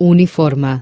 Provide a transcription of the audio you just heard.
uniforma.